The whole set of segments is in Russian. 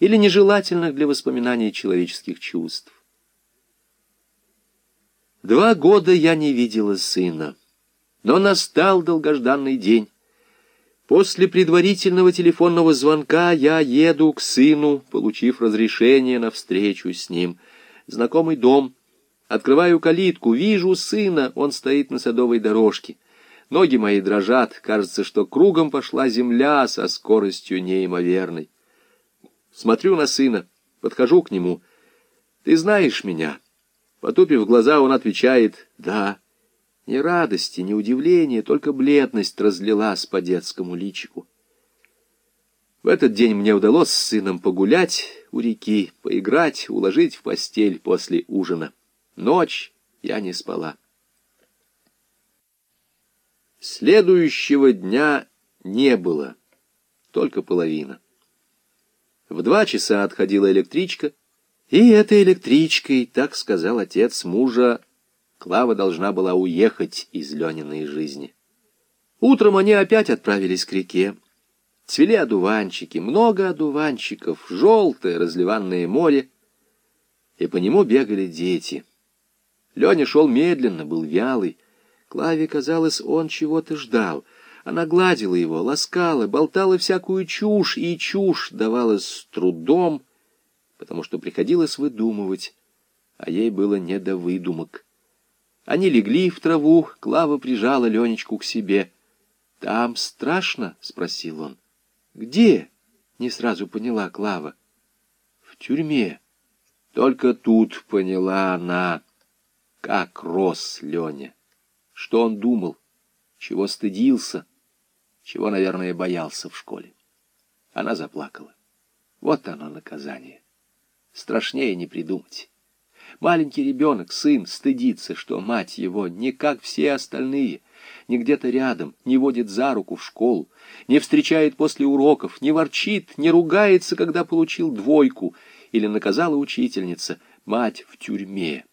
или нежелательных для воспоминаний человеческих чувств. Два года я не видела сына, но настал долгожданный день. После предварительного телефонного звонка я еду к сыну, получив разрешение на встречу с ним. Знакомый дом. Открываю калитку, вижу сына, он стоит на садовой дорожке. Ноги мои дрожат, кажется, что кругом пошла земля со скоростью неимоверной. Смотрю на сына, подхожу к нему. «Ты знаешь меня?» Потупив глаза, он отвечает «Да». Ни радости, ни удивления, только бледность разлилась по детскому личику. В этот день мне удалось с сыном погулять у реки, поиграть, уложить в постель после ужина. Ночь я не спала. Следующего дня не было, только половина. В два часа отходила электричка, и этой электричкой, так сказал отец мужа, Клава должна была уехать из Лениной жизни. Утром они опять отправились к реке. Цвели одуванчики, много одуванчиков, желтое разливанное море, и по нему бегали дети. Леня шел медленно, был вялый. Клаве казалось, он чего-то ждал. Она гладила его, ласкала, болтала всякую чушь, и чушь давалась с трудом, потому что приходилось выдумывать, а ей было не до выдумок. Они легли в траву, Клава прижала Ленечку к себе. «Там страшно?» — спросил он. «Где?» — не сразу поняла Клава. «В тюрьме». Только тут поняла она, как рос Леня, что он думал, чего стыдился, чего, наверное, боялся в школе. Она заплакала. Вот оно наказание. Страшнее не придумать. Маленький ребенок, сын, стыдится, что мать его, не как все остальные, не где-то рядом, не водит за руку в школу, не встречает после уроков, не ворчит, не ругается, когда получил двойку, или наказала учительница, мать в тюрьме.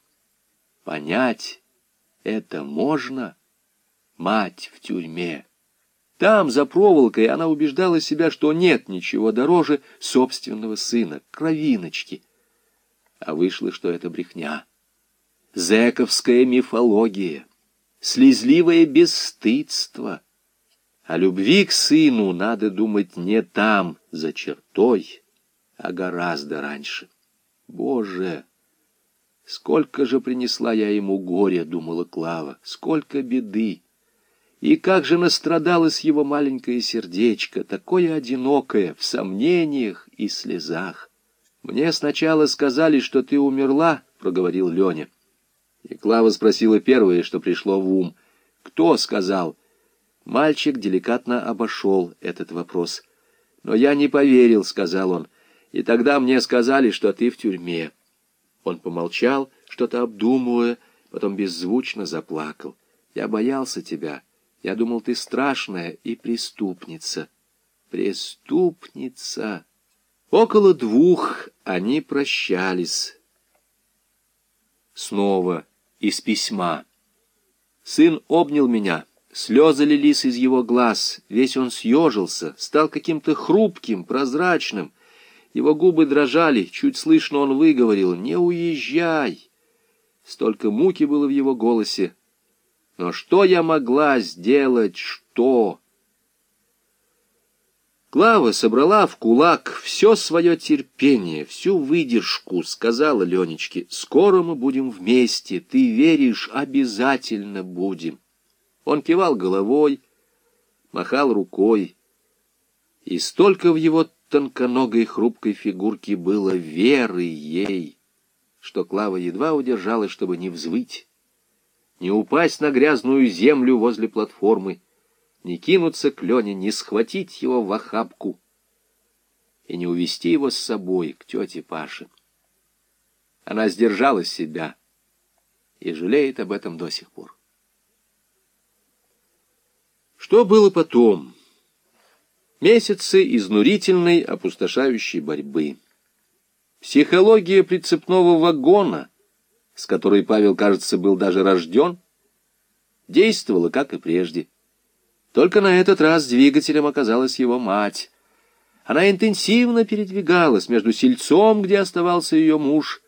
Понять это можно? Мать в тюрьме. Там, за проволокой, она убеждала себя, что нет ничего дороже собственного сына, кровиночки — а вышло, что это брехня. Зэковская мифология, слезливое бесстыдство. О любви к сыну надо думать не там, за чертой, а гораздо раньше. Боже! Сколько же принесла я ему горя, думала Клава, сколько беды! И как же настрадалось его маленькое сердечко, такое одинокое, в сомнениях и слезах. «Мне сначала сказали, что ты умерла», — проговорил Леня. И Клава спросила первое, что пришло в ум. «Кто сказал?» Мальчик деликатно обошел этот вопрос. «Но я не поверил», — сказал он. «И тогда мне сказали, что ты в тюрьме». Он помолчал, что-то обдумывая, потом беззвучно заплакал. «Я боялся тебя. Я думал, ты страшная и преступница». «Преступница!» Около двух они прощались. Снова из письма. Сын обнял меня, слезы лились из его глаз, весь он съежился, стал каким-то хрупким, прозрачным. Его губы дрожали, чуть слышно он выговорил «Не уезжай!» Столько муки было в его голосе. Но что я могла сделать, что... Клава собрала в кулак все свое терпение, всю выдержку, сказала Ленечке, «Скоро мы будем вместе, ты веришь, обязательно будем». Он кивал головой, махал рукой, и столько в его тонконогой хрупкой фигурке было веры ей, что Клава едва удержалась, чтобы не взвыть, не упасть на грязную землю возле платформы, не кинуться к Лене, не схватить его в охапку и не увести его с собой к тете Паше. Она сдержала себя и жалеет об этом до сих пор. Что было потом? Месяцы изнурительной, опустошающей борьбы. Психология прицепного вагона, с которой Павел, кажется, был даже рожден, действовала, как и прежде. Только на этот раз двигателем оказалась его мать. Она интенсивно передвигалась между сельцом, где оставался ее муж,